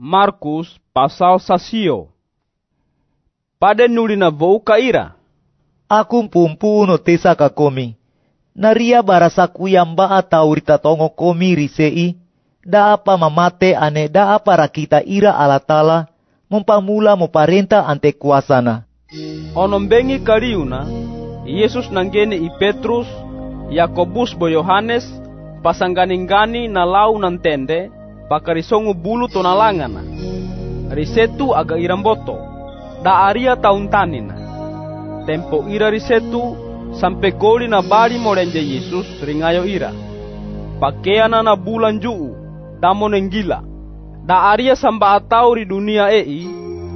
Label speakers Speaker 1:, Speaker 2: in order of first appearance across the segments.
Speaker 1: Markus pasal sasio. Pada nuli na vou kaira.
Speaker 2: Aku pumpu no tesa ka komi. Naria barasa kuyamba atau rita tongo komi risei. Da apa mamate ane da apa rakita ira alatala. Mempamula mo parenta ante kuasana.
Speaker 1: Onombengi kariuna, Yesus nanggene i Petrus, Yakobus bo Yohanes, pasanggani-gani na lau nan tende, pakarisongu bulu tonalangana. Risetu aga iramboto, da aria taun tanina. Tempo ira risetu, sampai goli na bali morenje Yesus ringayo ira. Pakeana na bulan juu, damo nenggila. Da aria samba atau di dunia ei,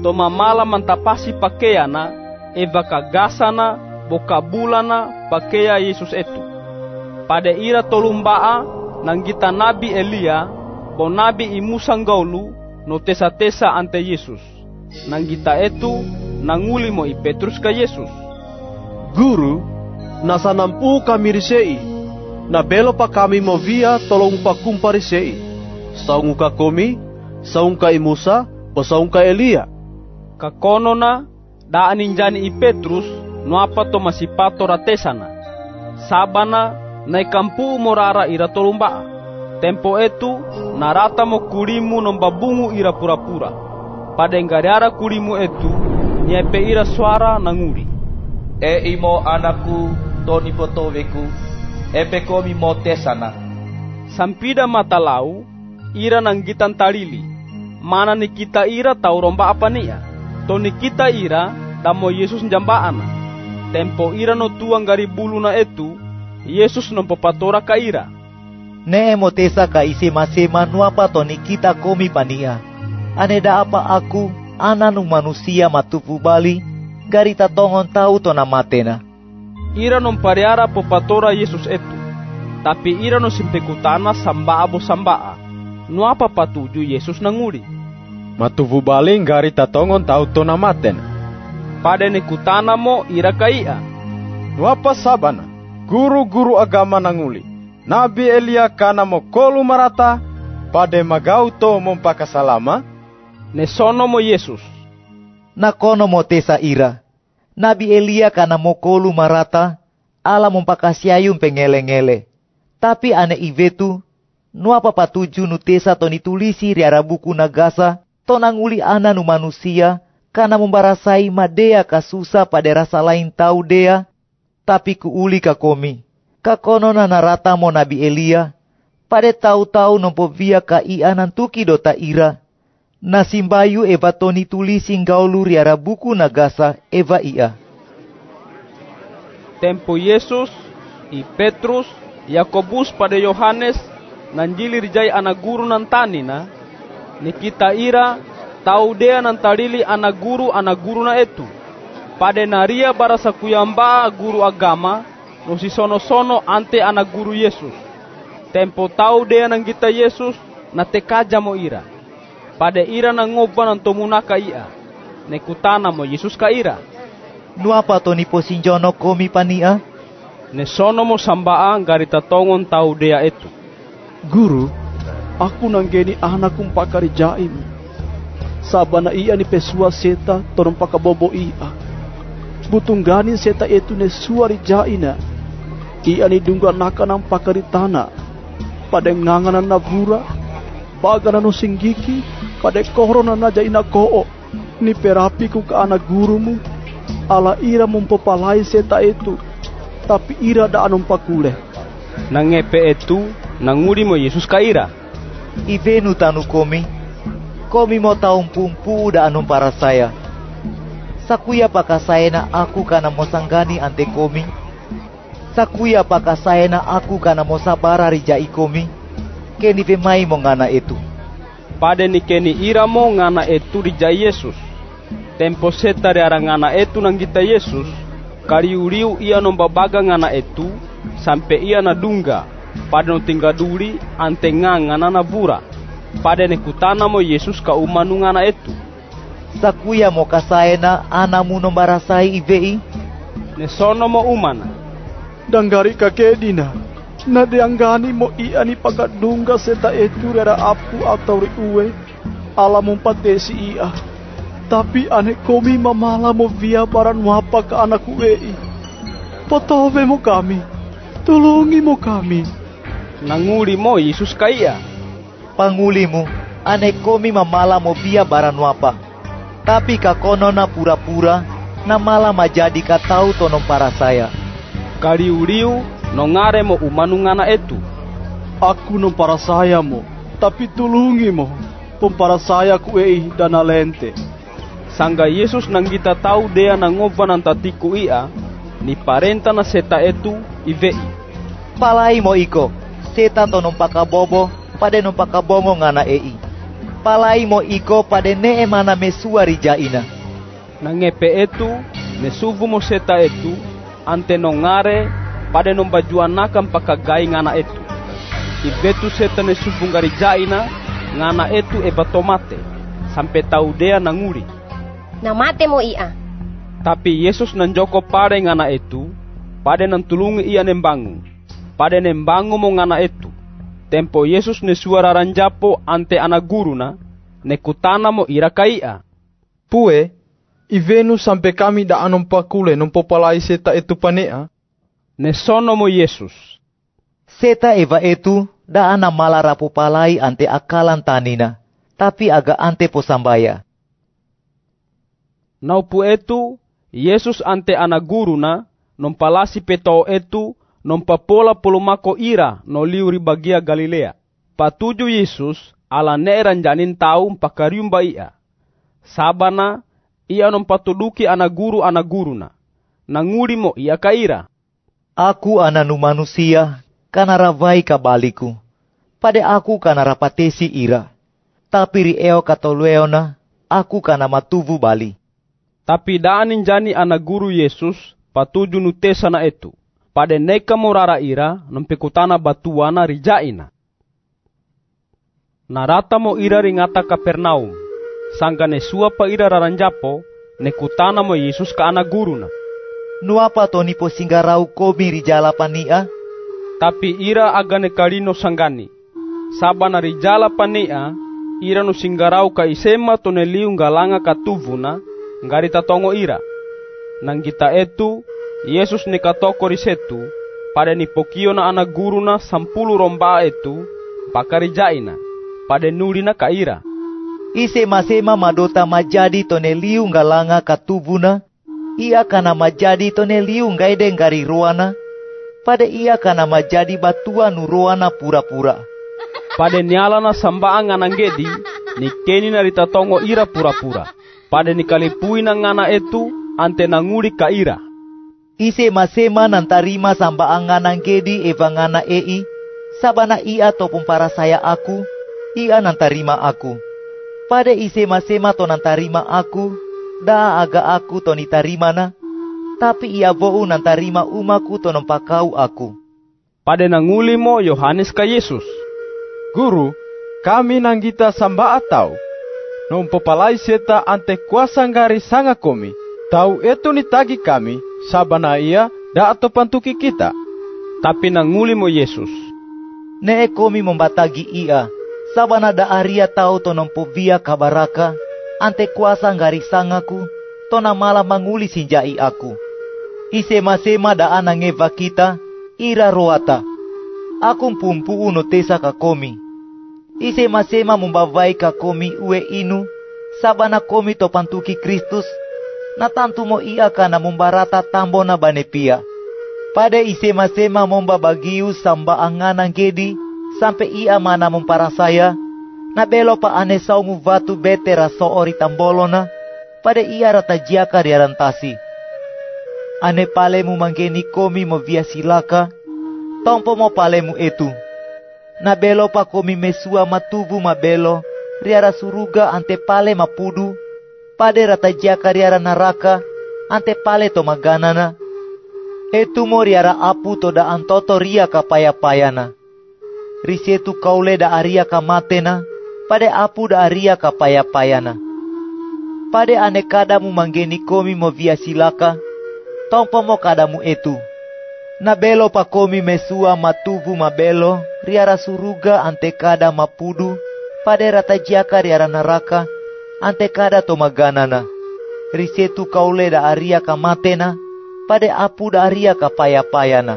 Speaker 1: to mamala mantapasi pakeana, eva kagasana, boka bulana, pakea Yesus etu. Pada ira tolumbaa, nanggita nabi Elia, bo nabi imusang gaulu, no tesa-tesa ante Yesus. Nanggita etu, nanguli mo i Petrus ka Yesus.
Speaker 3: Guru, nasa nampu kami risei, na belo pa kami mo via tolong pa kumparisei. Saung ka komi, saung ka imusa, o saung ka Elia.
Speaker 1: Kakono na, daan ninjani i Petrus, no apa to masipato ratesana. Sabana, na ikampu morara ira tolumbaa. Tempo etu, narata mo kulimu nombabungu ira pura-pura. Pada enggariara kulimu etu, nyepe ira suara nanguri.
Speaker 4: E imo anakku, toni potoweku, epe komi mo tesana.
Speaker 1: Sampida mata lau, ira nanggitan talili. Mana ni kita ira tau romba apa nia? Toni kita ira, damo Yesus njambaana. Tempo ira no tuang gari bulu na etu, Yesus nompopatora ka ira.
Speaker 2: Ne mo tesa ka isi masema nuapa toni kita komi pania. Ane da apa aku, ananu manusia matupu bali, garita tongon tau tona matena.
Speaker 1: Ira non pariara popatora Yesus etu. Tapi ira no simpekutana sambaa bo sambaa. No apa patuju Yesus nanguri.
Speaker 3: Matuvu baling gari tatongon tau tona maten.
Speaker 1: Pada nekutana mo ira kaia.
Speaker 3: Nuapa sabana, guru-guru agama nanguli. Nabi Elia kana mo kolu marata, pade magau to mompakasalama.
Speaker 1: Nesono mo Yesus.
Speaker 2: Nakono mo tesa ira. Nabi Elia kana mokolu marata, ala mompakasiayum pengele-ngele. Tapi ane ivetu, nuapa patuju nu tesa to nitulisi riara buku nagasa, to nanguli ana nu manusia, kana membarasai madea kasusa pada rasa lain tau dea, tapi kuuli kakomi. Kakono na narata mo Nabi Elia, pada tau-tau nompo via ka ia nantuki dota ira, na simbayu eva toni tulisi gaulu riara buku nagasa eva ia.
Speaker 1: Tempo Yesus, i Petrus, Yakobus pada Yohanes, nanjili rijai anak guru nantanina, ni kita ira, tau dea nantalili anak guru anak guru na etu. Pada naria barasa kuyamba guru agama, no si sono-sono ante anak guru Yesus. Tempo tau dea nang kita Yesus, na tekaja mo ira. Pada ira na ngoba nang tomuna ka ia. Nekutana mo Yesus ka ira.
Speaker 2: Nuapa to ni posinjono komi pania?
Speaker 1: Ne sono mo sambaa gari tatongon tau dea etu.
Speaker 3: Guru, aku nanggeni anak kumpakari jaim. Sabana iya ni pesua seta torong pakabobo iya. Butunggani seta etu ne suari jaina. Iya ni dungga naka nang pakari tanah. Pada nganganan na bura. Bagana no singgiki. Pada korona na jaina koo. Ni perapi ku ke anak gurumu. Ala ira mempopalai seta etu. Tapi ira da anong pakule.
Speaker 1: Nangepe etu, nanguri mo Yesus ka ira.
Speaker 2: Ivenu tanu komi, komi mo taong pumpu da anong para saya. Sakuya pakasaya na aku kana mo sanggani ante komi. Sakuya pakasaya na aku kana mo sabara rijai komi. Keni vemai mo ngana itu.
Speaker 1: Pada ni keni ira mo ngana etu rijai Yesus. Tempo seta riara ngana etu nang kita Yesus, kariu-riu ia nombabaga ngana etu, sampai ia na dungga, pada no tingga duri, ante ngana na bura. Pada ne kutana mo Yesus ka umanu ngana etu.
Speaker 2: Sakuya mo kasaya na anamu nombarasai ivei.
Speaker 1: Ne sono mo umana.
Speaker 3: Danggari kakedina. Na dianggani mo iya ni pagadungga seta etu rera apu atau ri uwe. ala mumpatesi ia. Tapi ane komi mamala mo via baran wapa ke anakku wei. Potove mo kami. Tulungi mo kami.
Speaker 1: Nanguli mo Yesus kaya.
Speaker 2: Pangulimu, ane komi mamala mo via baran wapa. Tapi kakonona pura-pura na mala majadi katau tonom para saya.
Speaker 1: Kaliu-liu nongare mo umanu ngana etu.
Speaker 3: Aku no para saya mo, tapi tulungi mo. Pempara saya kuei dana lente.
Speaker 1: Sangga Yesus nang kita tahu dia nangova nang tatiku ia, ni parenta na seta etu ivei.
Speaker 2: Palai mo iko, seta tonom pakabobo, pade nom pakabongo ngana ei. Palai mo iko pade ne emana mesua rijaina.
Speaker 1: Nangepe etu, ne suvu mo seta etu, ante nongare, pade nom bajuanakan pakagai ngana etu. Ibetu seta ne suvu ngari jaina, ngana etu eba tomate, sampai tahu dia nanguri.
Speaker 5: Namate mo ia.
Speaker 1: Tapi Yesus nanjoko pare ngana etu, pade nantulungi ia nembangu. Pade nembangu mo ngana etu. Tempo Yesus ne suara ranjapo ante ana guru na, ne kutana mo ira kaia.
Speaker 6: Pue, ivenu sampai kami da anom pakule nom popalai seta etu panea.
Speaker 1: Ne sono mo Yesus.
Speaker 2: Seta eva etu da ana mala rapo palai ante akalan tanina, tapi aga ante posambaya.
Speaker 1: Naupu etu, Yesus ante ana guru na, nompalasi peto etu, nompapola polumako ira no liuri bagia Galilea. Patuju Yesus ala neeran janin tau pakariumba ia. Sabana, ia nompatuduki ana guru ana guru na. Ia kaira.
Speaker 2: Aku ananu manusia, kana ravai kabaliku. Pade aku kana rapatesi ira. Tapi ri eo katolueona, aku kana matuvu bali.
Speaker 1: Tapi daanin jani ana guru Yesus patuju nutesa na etu. Pade neka morara ira nompekutana batuana rijaina. Narata mo ira ringata Kapernaum. Sangga ne suapa ira raranjapo, nekutana mo Yesus ka ana guru na.
Speaker 2: Nuapa toni po singgarau komi rijala pania?
Speaker 1: Tapi ira agane kalino sanggani. Sabana rijala pania, ira no singgarau ka isema tone liu galanga katuvuna, ngari tatongo ira. Nang kita etu, Yesus ni katoko risetu, pada ni pokio na anak guru na sampulu romba etu, pakarijaina, pada nuri na kaira.
Speaker 2: Ise masema madota majadi tone liu galanga katuvuna, ia kana majadi tone liu ngaide ngari ruana, pada ia kana majadi batua nuruana pura-pura.
Speaker 1: Pada nyala na sambaan nganangedi, ni keni na ritatongo ira pura-pura. Pada ni kalipui na ngana etu, ante nanguri ka ira.
Speaker 2: Ise masema nantarima samba anganang gedi evangana ei, sabana ia topung para saya aku, ia nantarima aku. Pada ise masema to nantarima aku, da aga aku to nitarima na, tapi ia vou nantarima umaku to nompakau aku.
Speaker 1: Pada nanguli mo Yohanes ka Yesus.
Speaker 6: Guru, kami nang kita samba atau. Nom popalai seta ante kuasa ngari sanga komi. Tau etu ni tagi kami, sabana ia da atau pantuki kita.
Speaker 1: Tapi nanguli mo Yesus.
Speaker 2: Ne komi membatagi ia, sabana da aria tau to nompo via kabaraka, ante kuasa ngari sangaku, to na mala manguli sinjai aku. Isema-sema da anangeva kita, ira roata. Aku pumpu uno tesa ka komi. Isema-sema mumbavai ka komi ue inu, sabana komi to pantuki Kristus, na tantu mo ia kana mumbarata tambo na banepia. Pada isema-sema momba bagiu samba anganang gedi, sampai ia mana mumpara saya, na belo pa ane saungu vatu bete raso ori tambolona, pada ia rata jiaka diarantasi. Ane palemu manggeni komi mo via silaka, tompo mo palemu etu. Na belo pa komi mesua matuvu mabelo, riara suruga ante pale mapudu, pade rata jiaka riara naraka, ante pale to maganana. Etu mo riara apu to da antoto ria kapaya payana. Risetu kaule da aria kamatena, pade apu da aria kapaya payana. Pade ane kadamu manggeni komi mo via silaka, tompo mo kadamu etu. Na belo pa komi mesua matuvu mabelo, riara suruga ante kada mapudu, rata jiaka riara naraka, ante kada to maganana. Risetu kaule da aria ka matena, pade apu da aria ka paya-payana.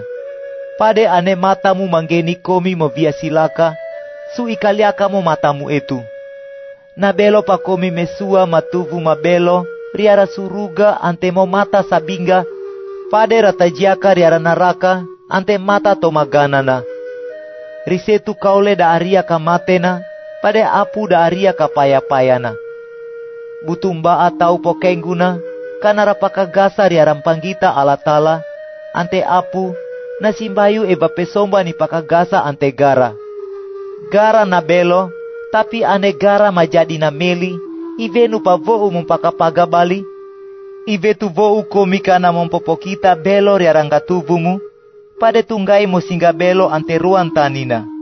Speaker 2: Pade ane matamu manggeni komi mo via silaka, su ikaliaka mo matamu itu. Na belo pa komi mesua matuvu mabelo, riara suruga ante mo mata sabinga, pade rata jiaka riara naraka, ante mata to maganana. Risetu kaule da aria ka matena, pade apu da aria ka paya-payana. Butumba atau pokengguna, kana rapaka gasa riaram panggita alatala, ante apu, na simbayu eba pesomba ni pakagasa ante gara. Gara na belo, tapi ane gara majadi na meli, ivenu pa vou mumpakapaga bali, ivetu vou komika na mompopokita belo riaranga tuvumu, pade tunggai mo singa belo ante ruan tanina.